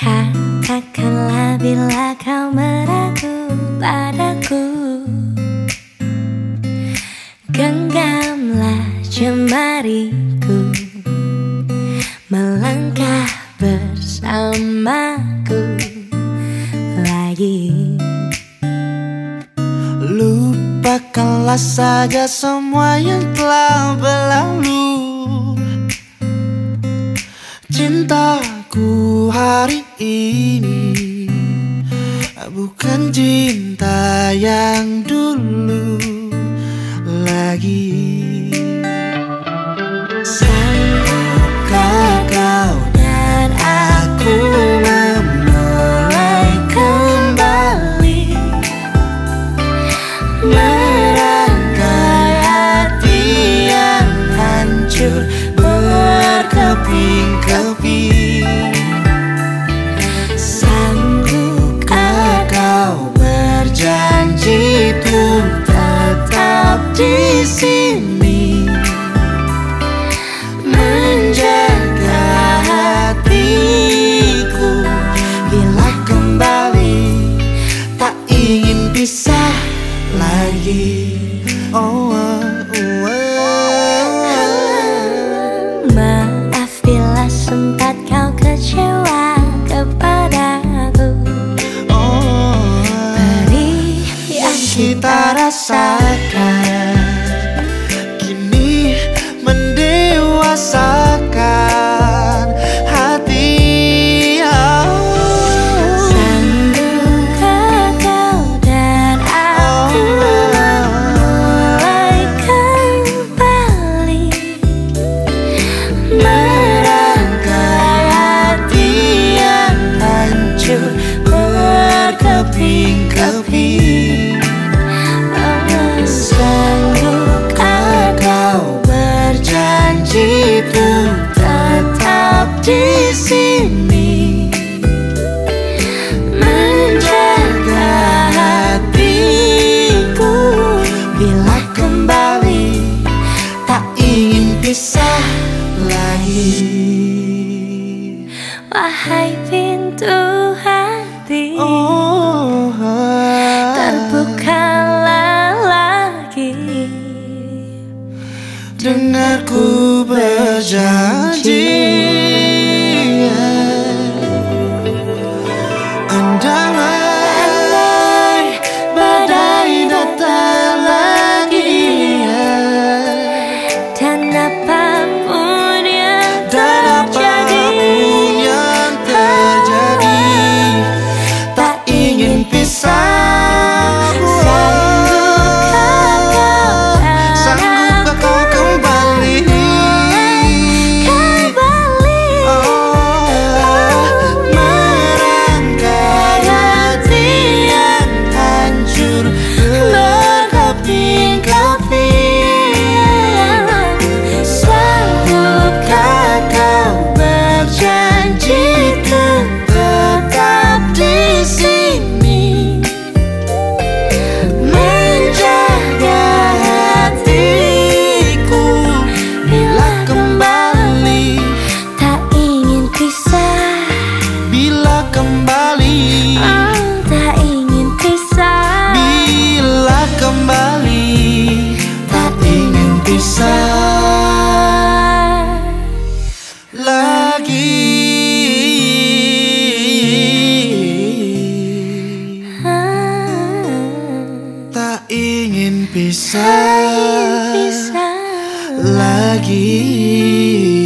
Katakanlah bila kau meragu padaku. Genggamlah jemariku. Melangkah bersamaku Lupakanlah saja semua yang telah berlalu. Cintaku hari ini Bukan cinta yang dulu lagi lagi side. Wahai pintu hati oh. Terbukalah lagi Dengarku berjanji Apa? lagi.